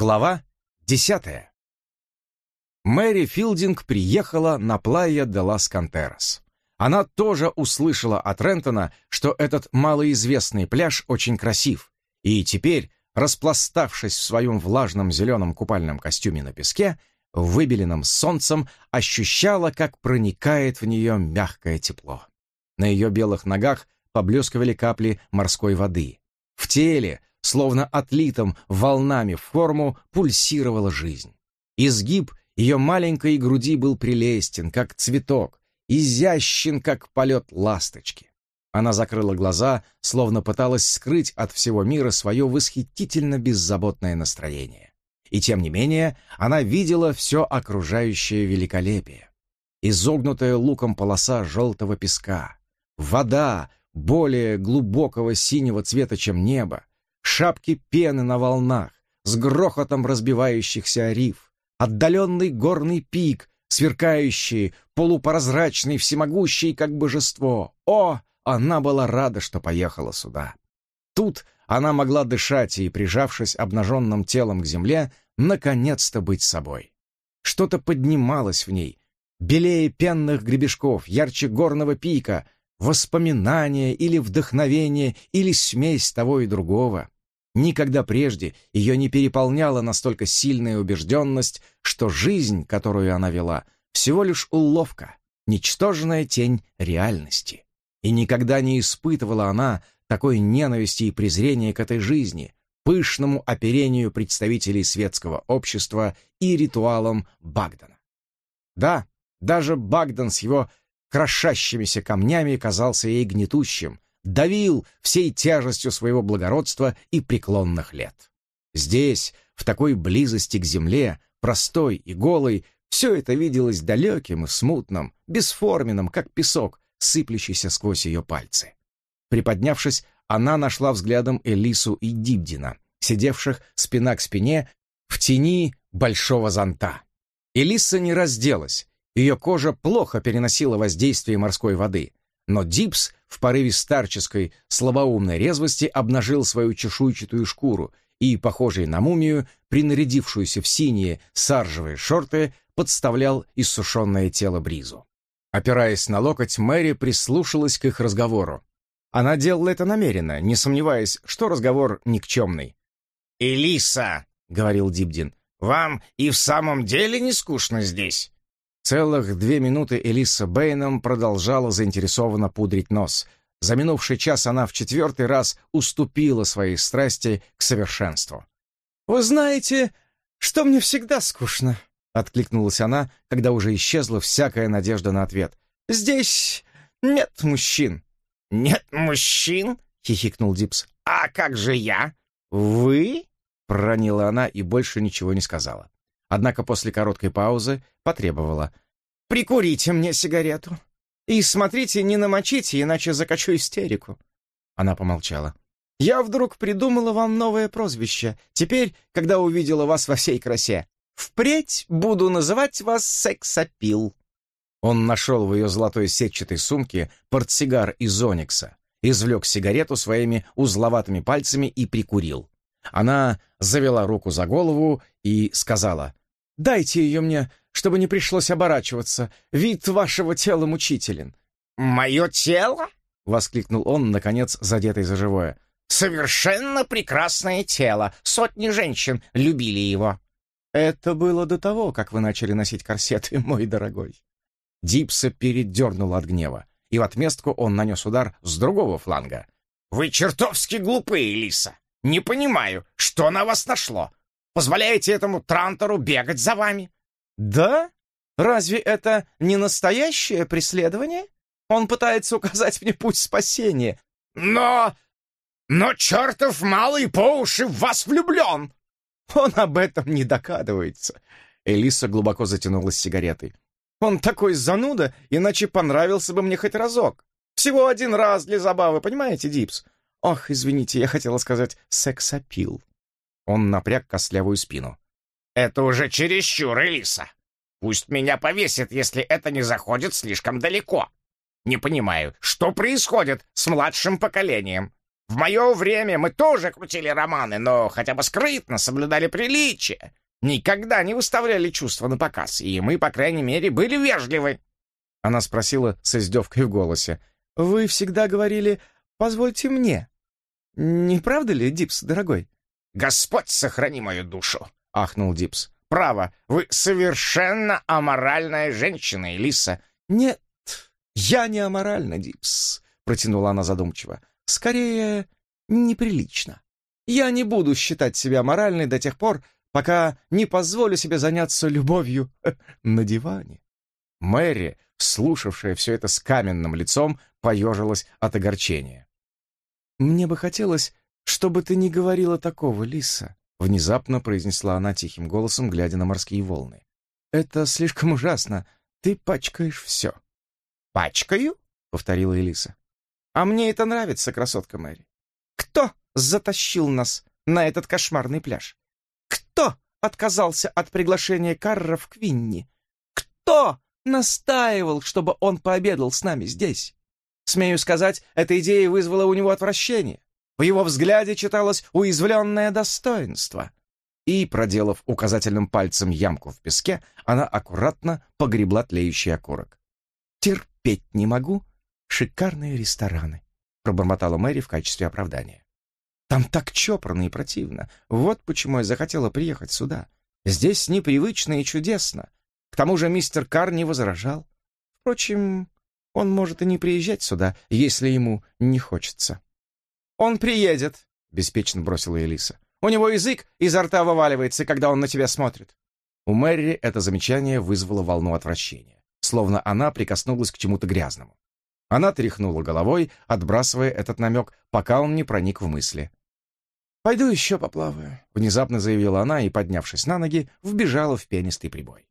Глава десятая. Мэри Филдинг приехала на Плайя де лас Кантерас. Она тоже услышала от Рентона, что этот малоизвестный пляж очень красив, и теперь, распластавшись в своем влажном зеленом купальном костюме на песке, выбеленном солнцем, ощущала, как проникает в нее мягкое тепло. На ее белых ногах поблескивали капли морской воды. В теле словно отлитым волнами в форму, пульсировала жизнь. Изгиб ее маленькой груди был прелестен, как цветок, изящен, как полет ласточки. Она закрыла глаза, словно пыталась скрыть от всего мира свое восхитительно беззаботное настроение. И тем не менее она видела все окружающее великолепие. Изогнутая луком полоса желтого песка, вода более глубокого синего цвета, чем небо, шапки пены на волнах, с грохотом разбивающихся риф, отдаленный горный пик, сверкающий, полупрозрачный, всемогущий, как божество. О, она была рада, что поехала сюда. Тут она могла дышать и, прижавшись обнаженным телом к земле, наконец-то быть собой. Что-то поднималось в ней, белее пенных гребешков, ярче горного пика, воспоминание или вдохновение, или смесь того и другого. Никогда прежде ее не переполняла настолько сильная убежденность, что жизнь, которую она вела, всего лишь уловка, ничтожная тень реальности. И никогда не испытывала она такой ненависти и презрения к этой жизни, пышному оперению представителей светского общества и ритуалам Багдана. Да, даже Багдан с его крошащимися камнями казался ей гнетущим, давил всей тяжестью своего благородства и преклонных лет. Здесь, в такой близости к земле, простой и голой, все это виделось далеким и смутным, бесформенным, как песок, сыплющийся сквозь ее пальцы. Приподнявшись, она нашла взглядом Элису и Дибдина, сидевших спина к спине в тени большого зонта. Элиса не разделась, ее кожа плохо переносила воздействие морской воды, но Дипс в порыве старческой, слабоумной резвости обнажил свою чешуйчатую шкуру и, похожий на мумию, принарядившуюся в синие саржевые шорты, подставлял иссушенное тело бризу. Опираясь на локоть, Мэри прислушалась к их разговору. Она делала это намеренно, не сомневаясь, что разговор никчемный. «Элиса», — говорил Дибдин, — «вам и в самом деле не скучно здесь?» Целых две минуты Элиса Бэйном продолжала заинтересованно пудрить нос. За минувший час она в четвертый раз уступила своей страсти к совершенству. «Вы знаете, что мне всегда скучно», — откликнулась она, когда уже исчезла всякая надежда на ответ. «Здесь нет мужчин». «Нет мужчин?» — хихикнул Дипс. «А как же я?» «Вы?» — проронила она и больше ничего не сказала. Однако после короткой паузы потребовала. «Прикурите мне сигарету. И смотрите, не намочите, иначе закачу истерику». Она помолчала. «Я вдруг придумала вам новое прозвище. Теперь, когда увидела вас во всей красе, впредь буду называть вас сексапил». Он нашел в ее золотой сетчатой сумке портсигар из оникса, извлек сигарету своими узловатыми пальцами и прикурил. Она завела руку за голову и сказала, «Дайте ее мне, чтобы не пришлось оборачиваться. Вид вашего тела мучителен». «Мое тело?» — воскликнул он, наконец, задетый за живое. «Совершенно прекрасное тело. Сотни женщин любили его». «Это было до того, как вы начали носить корсеты, мой дорогой». Дипса передернул от гнева, и в отместку он нанес удар с другого фланга. «Вы чертовски глупые, Лиса. Не понимаю, что на вас нашло? Позволяете этому Трантору бегать за вами?» «Да? Разве это не настоящее преследование? Он пытается указать мне путь спасения». «Но... но чертов малый по уши в вас влюблен!» «Он об этом не догадывается». Элиса глубоко затянулась сигаретой. «Он такой зануда, иначе понравился бы мне хоть разок. Всего один раз для забавы, понимаете, Дипс? Ох, извините, я хотела сказать сексапил. Он напряг костлявую спину. Это уже чересчур, Элиса. Пусть меня повесят, если это не заходит слишком далеко. Не понимаю, что происходит с младшим поколением. В мое время мы тоже крутили романы, но хотя бы скрытно соблюдали приличие. Никогда не выставляли чувства напоказ, и мы, по крайней мере, были вежливы». Она спросила с издевкой в голосе. «Вы всегда говорили «позвольте мне». Не правда ли, Дипс, дорогой?» «Господь сохрани мою душу!» — ахнул Дипс. «Право, вы совершенно аморальная женщина, Элиса». «Нет, я не аморальна, Дипс», — протянула она задумчиво. «Скорее, неприлично. Я не буду считать себя моральной до тех пор, пока не позволю себе заняться любовью на диване». Мэри, слушавшая все это с каменным лицом, поежилась от огорчения. «Мне бы хотелось, чтобы ты не говорила такого, Лиса», — внезапно произнесла она тихим голосом, глядя на морские волны. «Это слишком ужасно. Ты пачкаешь все». «Пачкаю?» — повторила Элиса. «А мне это нравится, красотка Мэри. Кто затащил нас на этот кошмарный пляж? Кто отказался от приглашения Карра в Квинни? Кто настаивал, чтобы он пообедал с нами здесь? Смею сказать, эта идея вызвала у него отвращение. В его взгляде читалось уязвленное достоинство. И, проделав указательным пальцем ямку в песке, она аккуратно погребла тлеющий окурок. «Терпеть не могу шикарные рестораны», — пробормотала Мэри в качестве оправдания. «Там так чопорно и противно. Вот почему я захотела приехать сюда. Здесь непривычно и чудесно. К тому же мистер Кар не возражал. Впрочем, он может и не приезжать сюда, если ему не хочется». «Он приедет», — беспечно бросила Элиса. «У него язык изо рта вываливается, когда он на тебя смотрит». У Мэри это замечание вызвало волну отвращения, словно она прикоснулась к чему-то грязному. Она тряхнула головой, отбрасывая этот намек, пока он не проник в мысли. «Пойду еще поплаваю», — внезапно заявила она и, поднявшись на ноги, вбежала в пенистый прибой.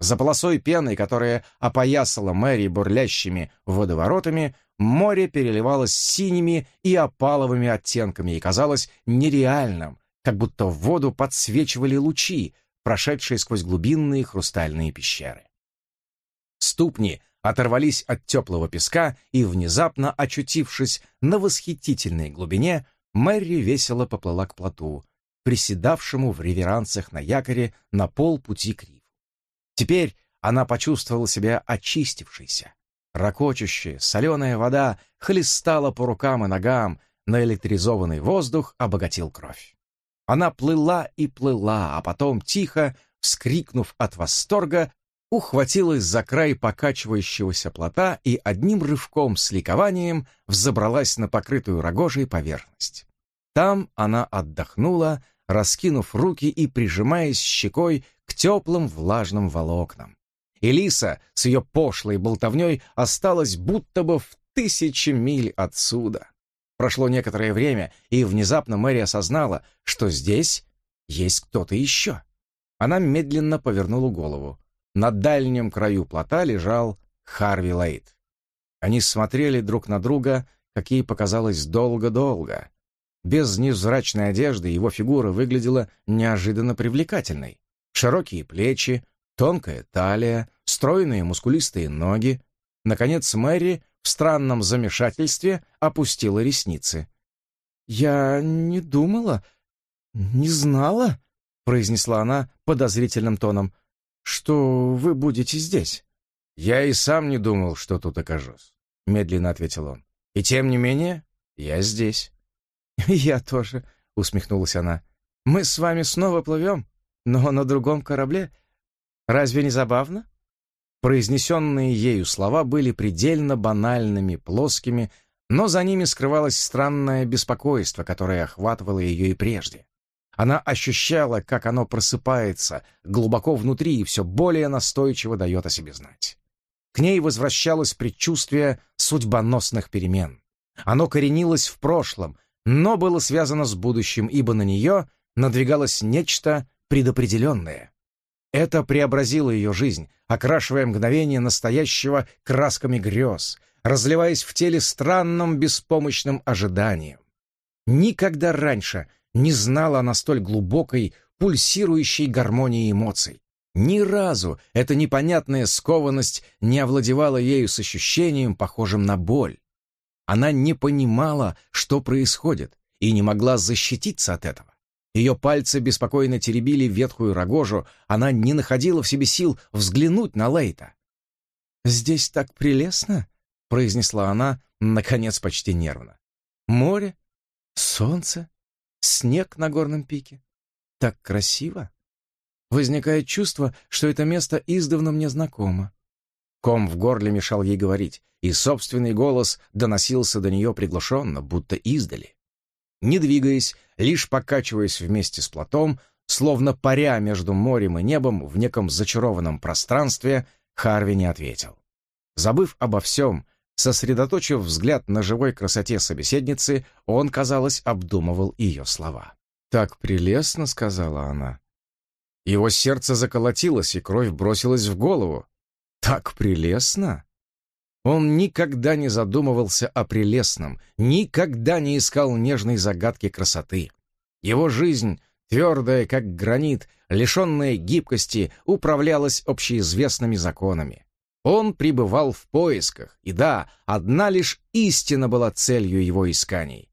За полосой пены, которая опоясала Мэри бурлящими водоворотами, море переливалось синими и опаловыми оттенками и казалось нереальным, как будто в воду подсвечивали лучи, прошедшие сквозь глубинные хрустальные пещеры. Ступни оторвались от теплого песка, и, внезапно очутившись на восхитительной глубине, Мэри весело поплыла к плоту, приседавшему в реверансах на якоре на полпути к рифу. Теперь она почувствовала себя очистившейся. Рокочущая, соленая вода хлестала по рукам и ногам, наэлектризованный воздух обогатил кровь. Она плыла и плыла, а потом, тихо, вскрикнув от восторга, ухватилась за край покачивающегося плота и одним рывком с ликованием взобралась на покрытую рогожей поверхность. Там она отдохнула, раскинув руки и прижимаясь щекой к теплым влажным волокнам. Элиса с ее пошлой болтовней осталась будто бы в тысячи миль отсюда. Прошло некоторое время, и внезапно Мэри осознала, что здесь есть кто-то еще. Она медленно повернула голову. На дальнем краю плота лежал Харви Лейт. Они смотрели друг на друга, как ей показалось, долго-долго. Без невзрачной одежды его фигура выглядела неожиданно привлекательной. Широкие плечи, тонкая талия, стройные мускулистые ноги. Наконец Мэри в странном замешательстве опустила ресницы. «Я не думала, не знала», — произнесла она подозрительным тоном, «что вы будете здесь». «Я и сам не думал, что тут окажусь», — медленно ответил он. «И тем не менее, я здесь». «Я тоже», — усмехнулась она. «Мы с вами снова плывем, но на другом корабле. Разве не забавно?» Произнесенные ею слова были предельно банальными, плоскими, но за ними скрывалось странное беспокойство, которое охватывало ее и прежде. Она ощущала, как оно просыпается глубоко внутри и все более настойчиво дает о себе знать. К ней возвращалось предчувствие судьбоносных перемен. Оно коренилось в прошлом, но было связано с будущим, ибо на нее надвигалось нечто предопределенное. Это преобразило ее жизнь, окрашивая мгновение настоящего красками грез, разливаясь в теле странным беспомощным ожиданием. Никогда раньше не знала она столь глубокой, пульсирующей гармонии эмоций. Ни разу эта непонятная скованность не овладевала ею с ощущением, похожим на боль. Она не понимала, что происходит, и не могла защититься от этого. Ее пальцы беспокойно теребили ветхую рогожу, она не находила в себе сил взглянуть на Лейта. «Здесь так прелестно», — произнесла она, наконец, почти нервно. «Море, солнце, снег на горном пике. Так красиво. Возникает чувство, что это место издавна мне знакомо. Ком в горле мешал ей говорить, и собственный голос доносился до нее приглушенно, будто издали. Не двигаясь, лишь покачиваясь вместе с плотом, словно паря между морем и небом в неком зачарованном пространстве, Харви не ответил. Забыв обо всем, сосредоточив взгляд на живой красоте собеседницы, он, казалось, обдумывал ее слова. «Так прелестно», — сказала она. Его сердце заколотилось, и кровь бросилась в голову. «Так прелестно?» Он никогда не задумывался о прелестном, никогда не искал нежной загадки красоты. Его жизнь, твердая, как гранит, лишенная гибкости, управлялась общеизвестными законами. Он пребывал в поисках, и да, одна лишь истина была целью его исканий.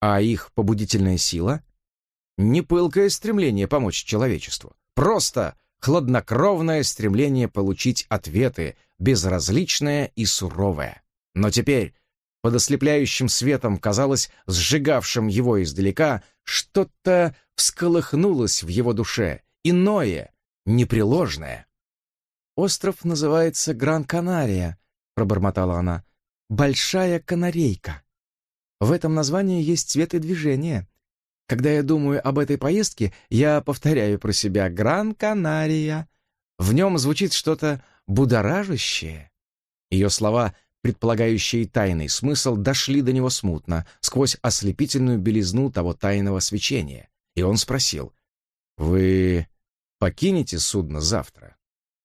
А их побудительная сила — не пылкое стремление помочь человечеству, просто хладнокровное стремление получить ответы, безразличное и суровое. Но теперь, под ослепляющим светом, казалось, сжигавшим его издалека, что-то всколыхнулось в его душе, иное, непреложное. «Остров называется Гран-Канария», — пробормотала она. «Большая канарейка». В этом названии есть цвет и движение. Когда я думаю об этой поездке, я повторяю про себя «Гран-Канария». В нем звучит что-то будоражащее. Ее слова, предполагающие тайный смысл, дошли до него смутно, сквозь ослепительную белизну того тайного свечения. И он спросил, «Вы покинете судно завтра?»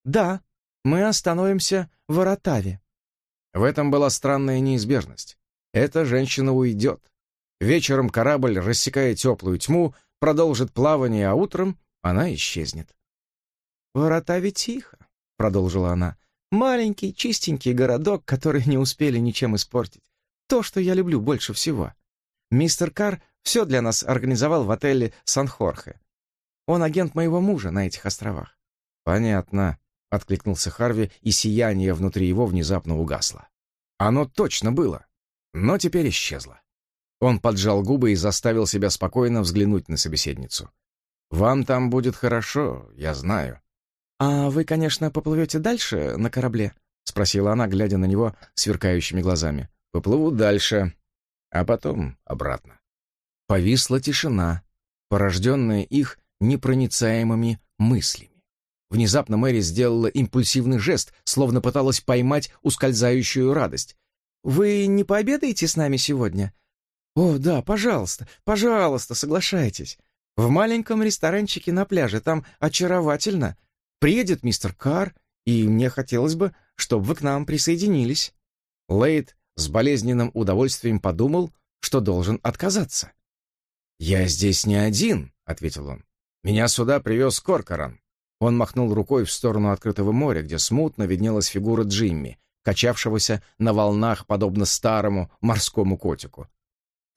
«Да, мы остановимся в Аратаве». В этом была странная неизбежность. Эта женщина уйдет. Вечером корабль, рассекая теплую тьму, продолжит плавание, а утром она исчезнет. «Ворота ведь тихо», — продолжила она. «Маленький, чистенький городок, который не успели ничем испортить. То, что я люблю больше всего. Мистер Кар все для нас организовал в отеле Сан-Хорхе. Он агент моего мужа на этих островах». «Понятно», — откликнулся Харви, и сияние внутри его внезапно угасло. Оно точно было, но теперь исчезло. Он поджал губы и заставил себя спокойно взглянуть на собеседницу. «Вам там будет хорошо, я знаю». «А вы, конечно, поплывете дальше на корабле?» — спросила она, глядя на него сверкающими глазами. «Поплыву дальше, а потом обратно». Повисла тишина, порожденная их непроницаемыми мыслями. Внезапно Мэри сделала импульсивный жест, словно пыталась поймать ускользающую радость. «Вы не пообедаете с нами сегодня?» «О, да, пожалуйста, пожалуйста, соглашайтесь. В маленьком ресторанчике на пляже, там очаровательно. Приедет мистер Карр, и мне хотелось бы, чтобы вы к нам присоединились». Лейд с болезненным удовольствием подумал, что должен отказаться. «Я здесь не один», — ответил он. «Меня сюда привез Коркоран». Он махнул рукой в сторону открытого моря, где смутно виднелась фигура Джимми, качавшегося на волнах, подобно старому морскому котику.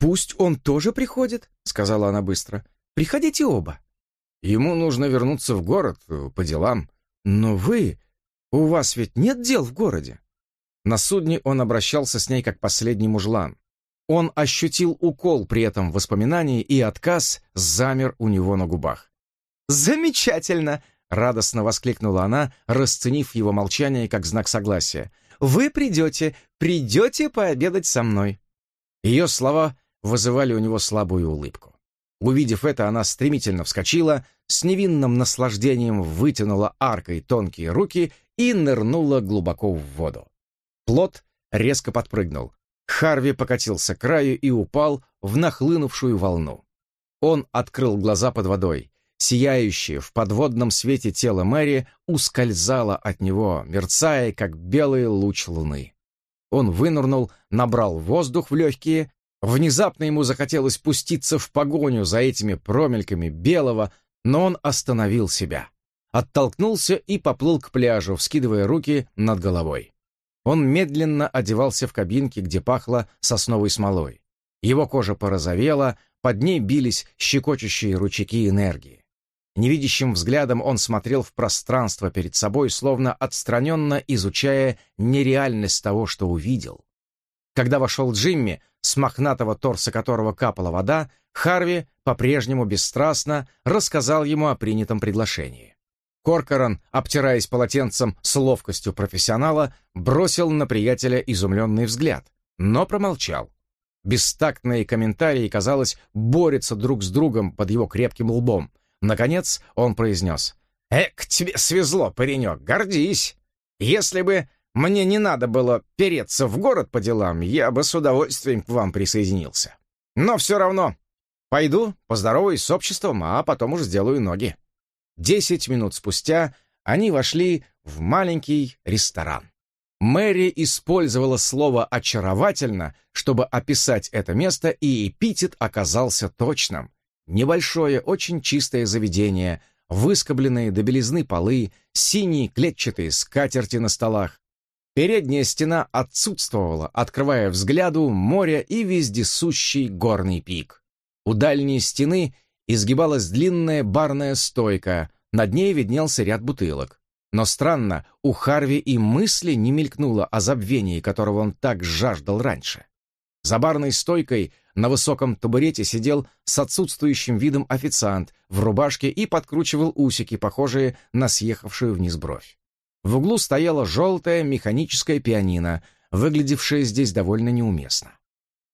«Пусть он тоже приходит», — сказала она быстро. «Приходите оба». «Ему нужно вернуться в город э, по делам». «Но вы... У вас ведь нет дел в городе?» На судне он обращался с ней как последний мужлан. Он ощутил укол при этом воспоминании, и отказ замер у него на губах. «Замечательно!» — радостно воскликнула она, расценив его молчание как знак согласия. «Вы придете, придете пообедать со мной». Ее слова вызывали у него слабую улыбку. Увидев это, она стремительно вскочила, с невинным наслаждением вытянула аркой тонкие руки и нырнула глубоко в воду. Плот резко подпрыгнул. Харви покатился к краю и упал в нахлынувшую волну. Он открыл глаза под водой. Сияющее в подводном свете тело Мэри ускользало от него, мерцая, как белый луч луны. Он вынырнул, набрал воздух в легкие Внезапно ему захотелось пуститься в погоню за этими промельками белого, но он остановил себя. Оттолкнулся и поплыл к пляжу, вскидывая руки над головой. Он медленно одевался в кабинке, где пахло сосновой смолой. Его кожа порозовела, под ней бились щекочущие ручейки энергии. Невидящим взглядом он смотрел в пространство перед собой, словно отстраненно изучая нереальность того, что увидел. Когда вошел Джимми, с мохнатого торса которого капала вода, Харви по-прежнему бесстрастно рассказал ему о принятом приглашении. Коркоран, обтираясь полотенцем с ловкостью профессионала, бросил на приятеля изумленный взгляд, но промолчал. Бестактные комментарии, казалось, борются друг с другом под его крепким лбом. Наконец он произнес. «Эк, тебе свезло, паренек, гордись! Если бы мне не надо было переться в город по делам, я бы с удовольствием к вам присоединился. Но все равно пойду, поздороваюсь с обществом, а потом уж сделаю ноги». Десять минут спустя они вошли в маленький ресторан. Мэри использовала слово «очаровательно», чтобы описать это место, и эпитет оказался точным. Небольшое, очень чистое заведение, выскобленные до белизны полы, синие клетчатые скатерти на столах. Передняя стена отсутствовала, открывая взгляду море и вездесущий горный пик. У дальней стены изгибалась длинная барная стойка, над ней виднелся ряд бутылок. Но странно, у Харви и мысли не мелькнуло о забвении, которого он так жаждал раньше. За барной стойкой на высоком табурете сидел с отсутствующим видом официант в рубашке и подкручивал усики, похожие на съехавшую вниз бровь. В углу стояла желтая механическая пианино, выглядевшая здесь довольно неуместно.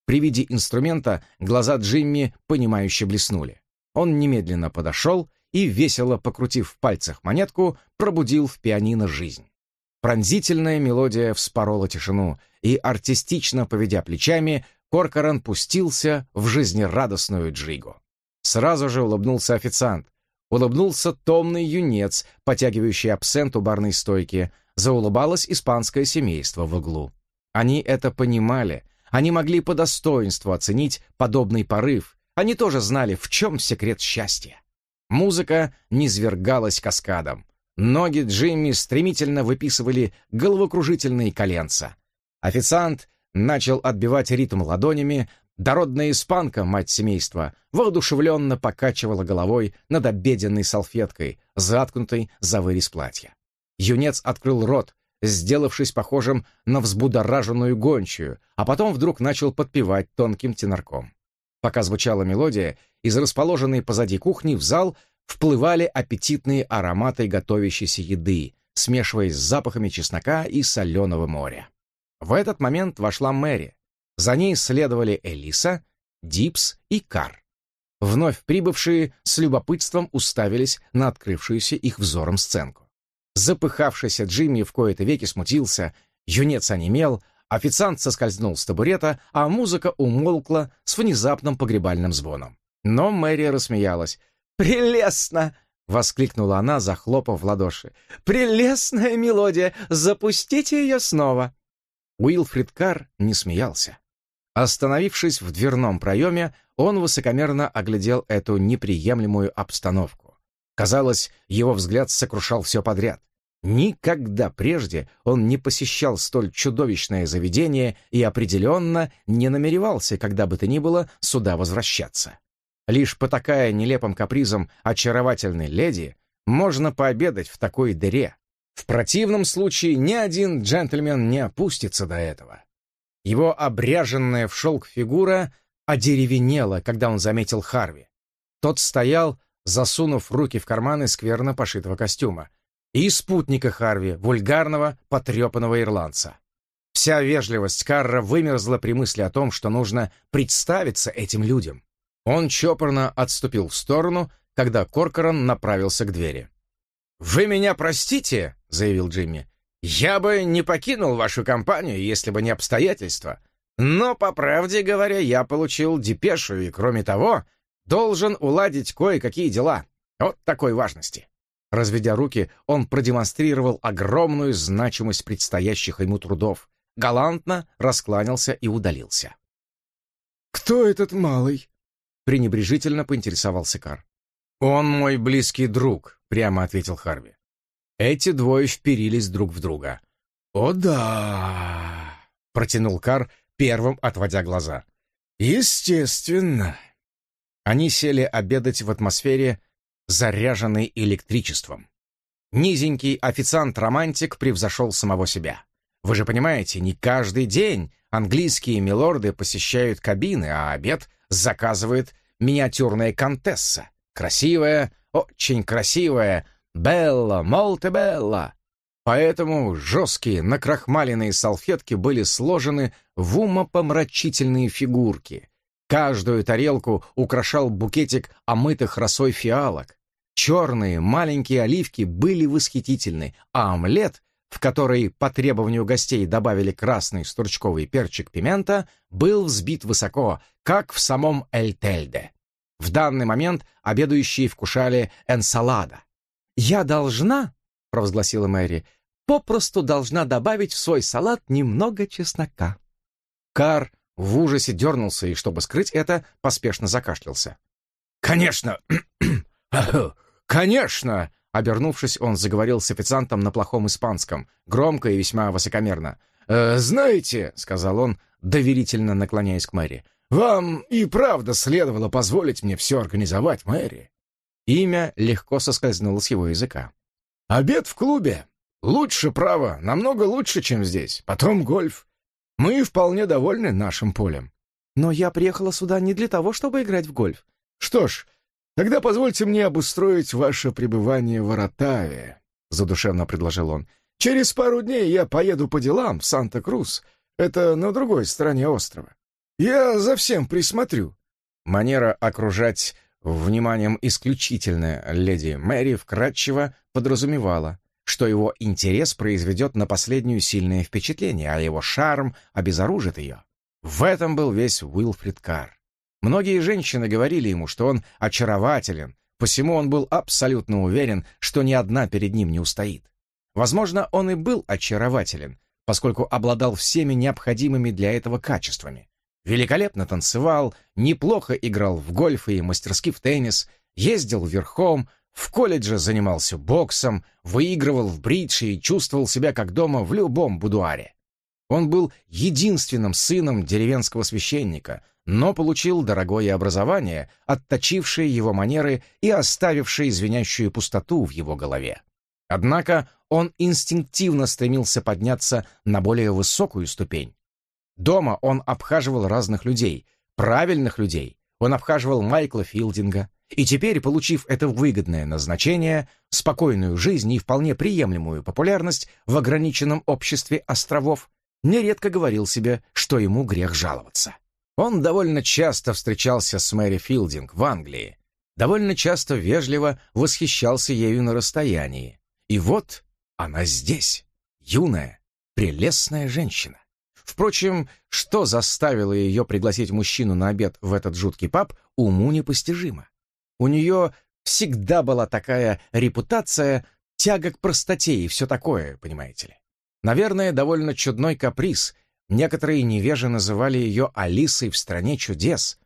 При виде инструмента глаза Джимми понимающе блеснули. Он немедленно подошел и, весело покрутив в пальцах монетку, пробудил в пианино жизнь. Пронзительная мелодия вспорола тишину, и, артистично поведя плечами, Коркоран пустился в жизнерадостную джигу. Сразу же улыбнулся официант. Улыбнулся томный юнец, потягивающий абсент у барной стойки. Заулыбалось испанское семейство в углу. Они это понимали. Они могли по достоинству оценить подобный порыв. Они тоже знали, в чем секрет счастья. Музыка низвергалась каскадом. Ноги Джимми стремительно выписывали головокружительные коленца. Официант начал отбивать ритм ладонями, дородная испанка, мать семейства, воодушевленно покачивала головой над обеденной салфеткой, заткнутой за вырез платья. Юнец открыл рот, сделавшись похожим на взбудораженную гончую, а потом вдруг начал подпевать тонким тенорком. Пока звучала мелодия, из расположенной позади кухни в зал вплывали аппетитные ароматы готовящейся еды, смешиваясь с запахами чеснока и соленого моря. В этот момент вошла Мэри. За ней следовали Элиса, Дипс и Кар. Вновь прибывшие с любопытством уставились на открывшуюся их взором сценку. Запыхавшийся Джимми в кои-то веки смутился, юнец онемел, Официант соскользнул с табурета, а музыка умолкла с внезапным погребальным звоном. Но Мэри рассмеялась. «Прелестно!» — воскликнула она, захлопав в ладоши. «Прелестная мелодия! Запустите ее снова!» Уилфрид Карр не смеялся. Остановившись в дверном проеме, он высокомерно оглядел эту неприемлемую обстановку. Казалось, его взгляд сокрушал все подряд. Никогда прежде он не посещал столь чудовищное заведение и определенно не намеревался, когда бы то ни было, сюда возвращаться. Лишь потакая нелепым капризом очаровательной леди, можно пообедать в такой дыре. В противном случае ни один джентльмен не опустится до этого. Его обряженная в шелк фигура одеревенела, когда он заметил Харви. Тот стоял, засунув руки в карманы скверно пошитого костюма, и спутника Харви, вульгарного, потрепанного ирландца. Вся вежливость Карра вымерзла при мысли о том, что нужно представиться этим людям. Он чопорно отступил в сторону, когда Коркоран направился к двери. «Вы меня простите», — заявил Джимми. «Я бы не покинул вашу компанию, если бы не обстоятельства. Но, по правде говоря, я получил депешу и, кроме того, должен уладить кое-какие дела. Вот такой важности. Разведя руки, он продемонстрировал огромную значимость предстоящих ему трудов, галантно раскланялся и удалился. «Кто этот малый?» — пренебрежительно поинтересовался Кар. «Он мой близкий друг», — прямо ответил Харви. Эти двое вперились друг в друга. «О да!» — протянул Кар, первым отводя глаза. «Естественно!» Они сели обедать в атмосфере, заряженной электричеством. Низенький официант-романтик превзошел самого себя. Вы же понимаете, не каждый день английские милорды посещают кабины, а обед заказывает миниатюрная контесса. Красивая, очень красивая, Белла, молте Белла. Поэтому жесткие накрахмаленные салфетки были сложены в умопомрачительные фигурки. Каждую тарелку украшал букетик омытых росой фиалок. Черные маленькие оливки были восхитительны, а омлет, в который по требованию гостей добавили красный стручковый перчик пимента, был взбит высоко, как в самом Эль-Тельде. В данный момент обедающие вкушали энсалада. «Я должна», — провозгласила Мэри, — «попросту должна добавить в свой салат немного чеснока». Кар в ужасе дернулся и, чтобы скрыть это, поспешно закашлялся. «Конечно! Конечно!» Обернувшись, он заговорил с официантом на плохом испанском, громко и весьма высокомерно. «Э, «Знаете», — сказал он, доверительно наклоняясь к Мэри, «вам и правда следовало позволить мне все организовать, Мэри». Имя легко соскользнуло с его языка. «Обед в клубе. Лучше, право, намного лучше, чем здесь. Потом гольф. Мы вполне довольны нашим полем. Но я приехала сюда не для того, чтобы играть в гольф. Что ж, тогда позвольте мне обустроить ваше пребывание в Аратаве, задушевно предложил он. Через пару дней я поеду по делам в Санта-Крус. Это на другой стороне острова. Я за всем присмотрю. Манера окружать вниманием исключительно леди Мэри вкратчиво подразумевала, что его интерес произведет на последнюю сильное впечатление, а его шарм обезоружит ее. В этом был весь Уилфрид Карр. Многие женщины говорили ему, что он очарователен, посему он был абсолютно уверен, что ни одна перед ним не устоит. Возможно, он и был очарователен, поскольку обладал всеми необходимыми для этого качествами. Великолепно танцевал, неплохо играл в гольф и мастерски в теннис, ездил верхом, в колледже занимался боксом, выигрывал в бридж и чувствовал себя как дома в любом будуаре. Он был единственным сыном деревенского священника, но получил дорогое образование, отточившее его манеры и оставившее звенящую пустоту в его голове. Однако он инстинктивно стремился подняться на более высокую ступень. Дома он обхаживал разных людей, правильных людей. Он обхаживал Майкла Филдинга, и теперь, получив это выгодное назначение, спокойную жизнь и вполне приемлемую популярность в ограниченном обществе островов, нередко говорил себе, что ему грех жаловаться. Он довольно часто встречался с Мэри Филдинг в Англии, довольно часто вежливо восхищался ею на расстоянии. И вот она здесь, юная, прелестная женщина. Впрочем, что заставило ее пригласить мужчину на обед в этот жуткий паб, уму непостижимо. У нее всегда была такая репутация, тяга к простоте и все такое, понимаете ли. Наверное, довольно чудной каприз. Некоторые невежи называли ее Алисой в стране чудес.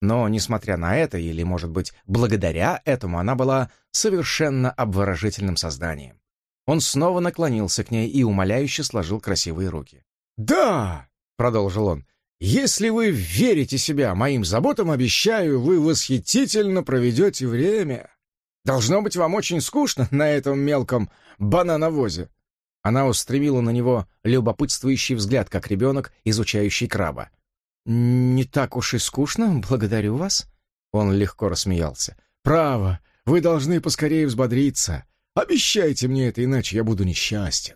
Но, несмотря на это, или, может быть, благодаря этому, она была совершенно обворожительным созданием. Он снова наклонился к ней и умоляюще сложил красивые руки. «Да!» — продолжил он. Если вы верите себя моим заботам, обещаю, вы восхитительно проведете время. Должно быть вам очень скучно на этом мелком банановозе». Она устремила на него любопытствующий взгляд, как ребенок, изучающий краба. «Не так уж и скучно, благодарю вас». Он легко рассмеялся. «Право, вы должны поскорее взбодриться. Обещайте мне это, иначе я буду несчастен.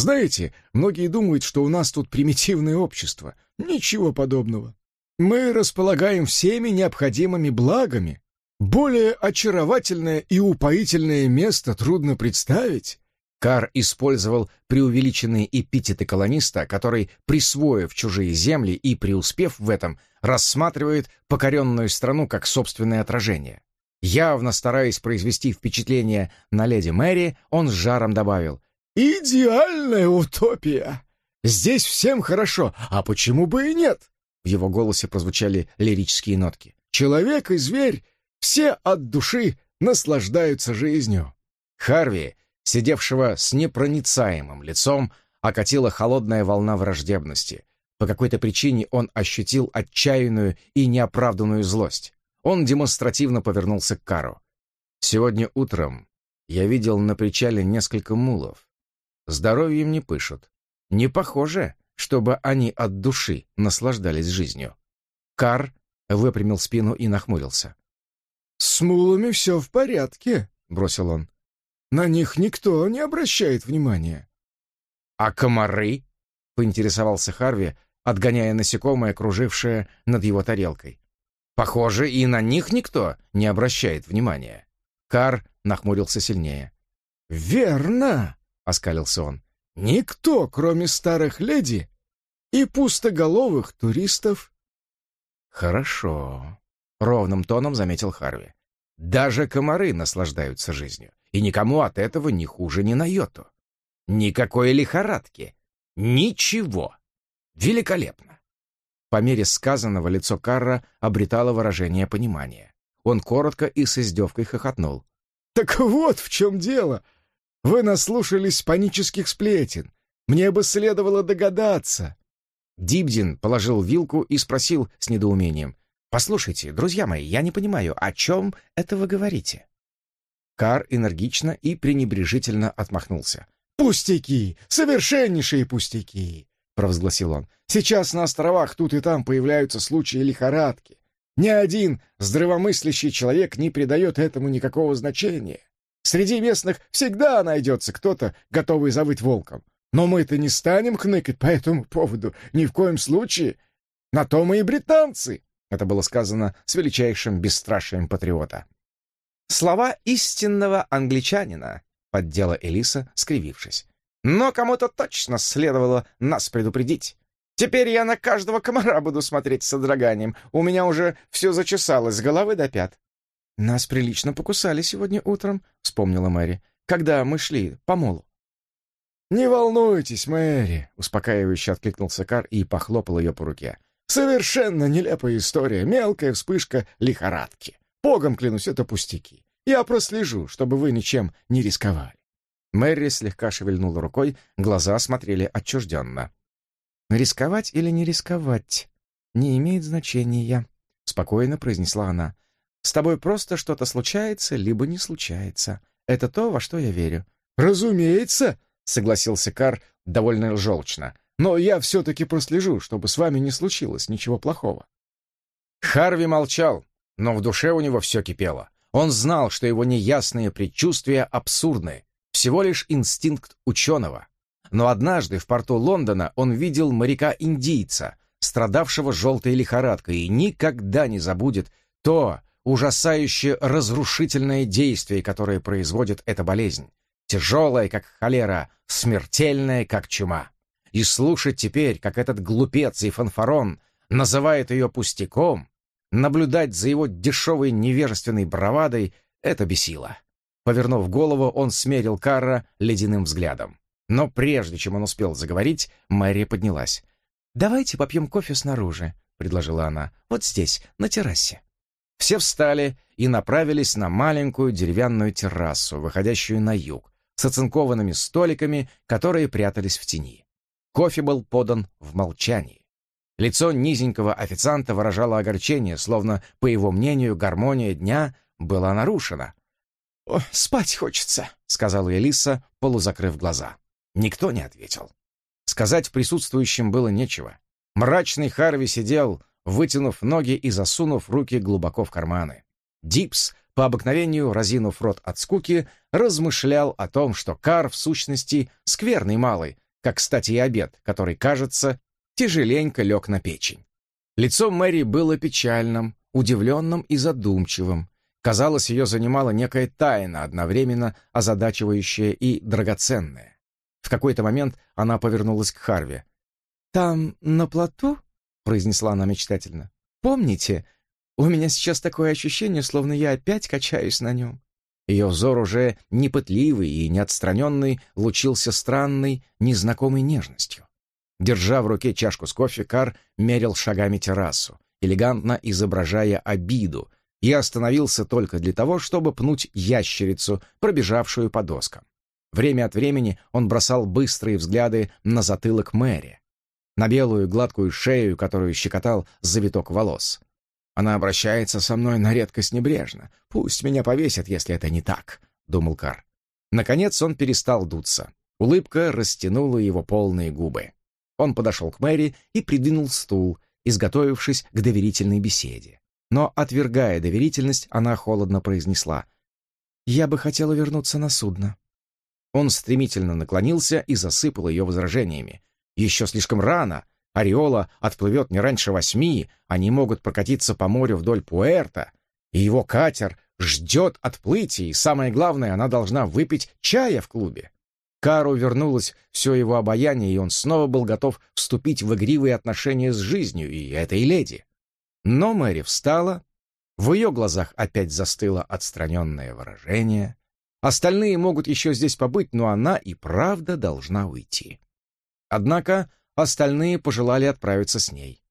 Знаете, многие думают, что у нас тут примитивное общество. Ничего подобного. Мы располагаем всеми необходимыми благами. Более очаровательное и упоительное место трудно представить. Кар использовал преувеличенные эпитеты колониста, который, присвоив чужие земли и преуспев в этом, рассматривает покоренную страну как собственное отражение. Явно стараясь произвести впечатление на леди Мэри, он с жаром добавил «Идеальная утопия! Здесь всем хорошо, а почему бы и нет?» В его голосе прозвучали лирические нотки. «Человек и зверь все от души наслаждаются жизнью». Харви, сидевшего с непроницаемым лицом, окатила холодная волна враждебности. По какой-то причине он ощутил отчаянную и неоправданную злость. Он демонстративно повернулся к Кару. «Сегодня утром я видел на причале несколько мулов. Здоровьем не пышут. Не похоже, чтобы они от души наслаждались жизнью». Кар выпрямил спину и нахмурился. «С мулами все в порядке», — бросил он. «На них никто не обращает внимания». «А комары?» — поинтересовался Харви, отгоняя насекомое, кружившее над его тарелкой. «Похоже, и на них никто не обращает внимания». Кар нахмурился сильнее. «Верно!» — оскалился он. «Никто, кроме старых леди и пустоголовых туристов». «Хорошо», — ровным тоном заметил Харви. «Даже комары наслаждаются жизнью, и никому от этого ни хуже, ни на йоту. Никакой лихорадки. Ничего. Великолепно». По мере сказанного лицо Карра обретало выражение понимания. Он коротко и с издевкой хохотнул. «Так вот в чем дело. Вы наслушались панических сплетен. Мне бы следовало догадаться». Дибдин положил вилку и спросил с недоумением. «Послушайте, друзья мои, я не понимаю, о чем это вы говорите?» Кар энергично и пренебрежительно отмахнулся. «Пустяки! Совершеннейшие пустяки!» — провозгласил он. «Сейчас на островах тут и там появляются случаи лихорадки. Ни один здравомыслящий человек не придает этому никакого значения. Среди местных всегда найдется кто-то, готовый завыть волком. Но мы-то не станем хныкать по этому поводу ни в коем случае. На то мы и британцы. Это было сказано с величайшим бесстрашием патриота. «Слова истинного англичанина», — поддела Элиса, скривившись. «Но кому-то точно следовало нас предупредить. Теперь я на каждого комара буду смотреть с содроганием. У меня уже все зачесалось с головы до пят». «Нас прилично покусали сегодня утром», — вспомнила Мэри, «когда мы шли по молу». «Не волнуйтесь, Мэри», — успокаивающе откликнулся Кар и похлопал ее по руке. Совершенно нелепая история, мелкая вспышка лихорадки. Богом клянусь, это пустяки. Я прослежу, чтобы вы ничем не рисковали. Мэри слегка шевельнула рукой, глаза смотрели отчужденно. «Рисковать или не рисковать не имеет значения», — спокойно произнесла она. «С тобой просто что-то случается, либо не случается. Это то, во что я верю». «Разумеется», — согласился Кар довольно желчно но я все-таки прослежу, чтобы с вами не случилось ничего плохого». Харви молчал, но в душе у него все кипело. Он знал, что его неясные предчувствия абсурдны, всего лишь инстинкт ученого. Но однажды в порту Лондона он видел моряка-индийца, страдавшего желтой лихорадкой, и никогда не забудет то ужасающее разрушительное действие, которое производит эта болезнь. Тяжелая, как холера, смертельная, как чума. И слушать теперь, как этот глупец и фанфарон называет ее пустяком, наблюдать за его дешевой невежественной бравадой — это бесило. Повернув голову, он смерил Карра ледяным взглядом. Но прежде чем он успел заговорить, Мэри поднялась. «Давайте попьем кофе снаружи», — предложила она. «Вот здесь, на террасе». Все встали и направились на маленькую деревянную террасу, выходящую на юг, с оцинкованными столиками, которые прятались в тени. Кофе был подан в молчании. Лицо низенького официанта выражало огорчение, словно, по его мнению, гармония дня была нарушена. «О, спать хочется», — сказала Элиса, полузакрыв глаза. Никто не ответил. Сказать присутствующим было нечего. Мрачный Харви сидел, вытянув ноги и засунув руки глубоко в карманы. Дипс, по обыкновению разинув рот от скуки, размышлял о том, что Кар, в сущности, скверный малый, как, кстати, и обед, который, кажется, тяжеленько лег на печень. Лицо Мэри было печальным, удивленным и задумчивым. Казалось, ее занимала некая тайна, одновременно озадачивающая и драгоценная. В какой-то момент она повернулась к Харви. «Там, на плоту?» — произнесла она мечтательно. «Помните, у меня сейчас такое ощущение, словно я опять качаюсь на нем. Ее взор уже непытливый и неотстраненный лучился странной, незнакомой нежностью. Держа в руке чашку с кофе, Кар мерил шагами террасу, элегантно изображая обиду, и остановился только для того, чтобы пнуть ящерицу, пробежавшую по доскам. Время от времени он бросал быстрые взгляды на затылок Мэри, на белую гладкую шею, которую щекотал завиток волос. Она обращается со мной на редкость небрежно. Пусть меня повесят, если это не так, — думал Кар. Наконец он перестал дуться. Улыбка растянула его полные губы. Он подошел к Мэри и придвинул стул, изготовившись к доверительной беседе. Но, отвергая доверительность, она холодно произнесла. «Я бы хотела вернуться на судно». Он стремительно наклонился и засыпал ее возражениями. «Еще слишком рано. Ореола отплывет не раньше восьми, они могут прокатиться по морю вдоль Пуэрто, и его катер ждет отплытия, и самое главное, она должна выпить чая в клубе. Кару вернулось все его обаяние, и он снова был готов вступить в игривые отношения с жизнью и этой леди. Но Мэри встала, в ее глазах опять застыло отстраненное выражение. Остальные могут еще здесь побыть, но она и правда должна уйти. Однако остальные пожелали отправиться с ней.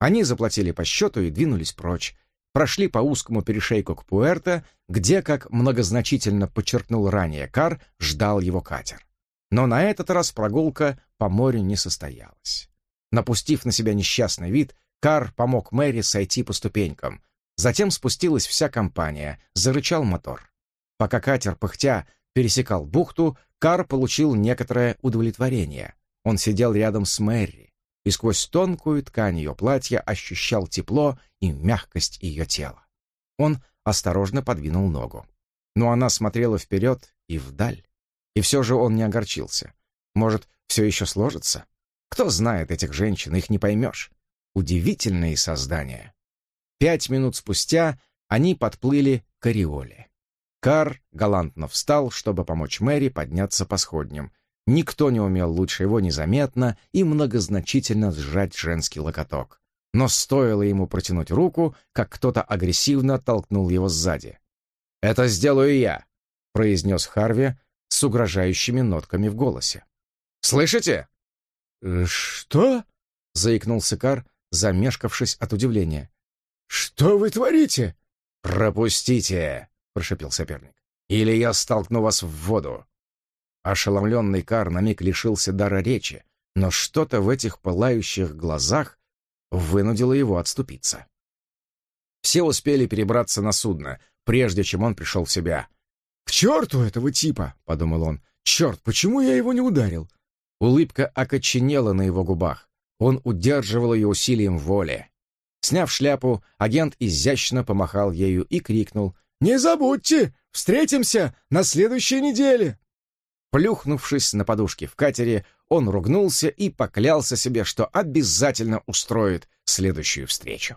Они заплатили по счету и двинулись прочь, прошли по узкому перешейку к Пуэрто, где, как многозначительно подчеркнул ранее Кар, ждал его катер. Но на этот раз прогулка по морю не состоялась. Напустив на себя несчастный вид, Кар помог Мэри сойти по ступенькам. Затем спустилась вся компания, зарычал мотор. Пока катер, пыхтя, пересекал бухту, Кар получил некоторое удовлетворение. Он сидел рядом с Мэри и сквозь тонкую ткань ее платья ощущал тепло и мягкость ее тела. Он осторожно подвинул ногу. Но она смотрела вперед и вдаль. И все же он не огорчился. Может, все еще сложится? Кто знает этих женщин, их не поймешь. Удивительные создания. Пять минут спустя они подплыли к Ореоле. Кар галантно встал, чтобы помочь Мэри подняться по сходням, Никто не умел лучше его незаметно и многозначительно сжать женский локоток. Но стоило ему протянуть руку, как кто-то агрессивно толкнул его сзади. «Это сделаю я», — произнес Харви с угрожающими нотками в голосе. «Слышите?» «Э, «Что?» — заикнулся Кар, замешкавшись от удивления. «Что вы творите?» «Пропустите!» — прошепел соперник. «Или я столкну вас в воду!» Ошеломленный Кар на миг лишился дара речи, но что-то в этих пылающих глазах вынудило его отступиться. Все успели перебраться на судно, прежде чем он пришел в себя. «К черту этого типа!» — подумал он. «Черт, почему я его не ударил?» Улыбка окоченела на его губах. Он удерживал ее усилием воли. Сняв шляпу, агент изящно помахал ею и крикнул. «Не забудьте! Встретимся на следующей неделе!» Плюхнувшись на подушке в катере, он ругнулся и поклялся себе, что обязательно устроит следующую встречу.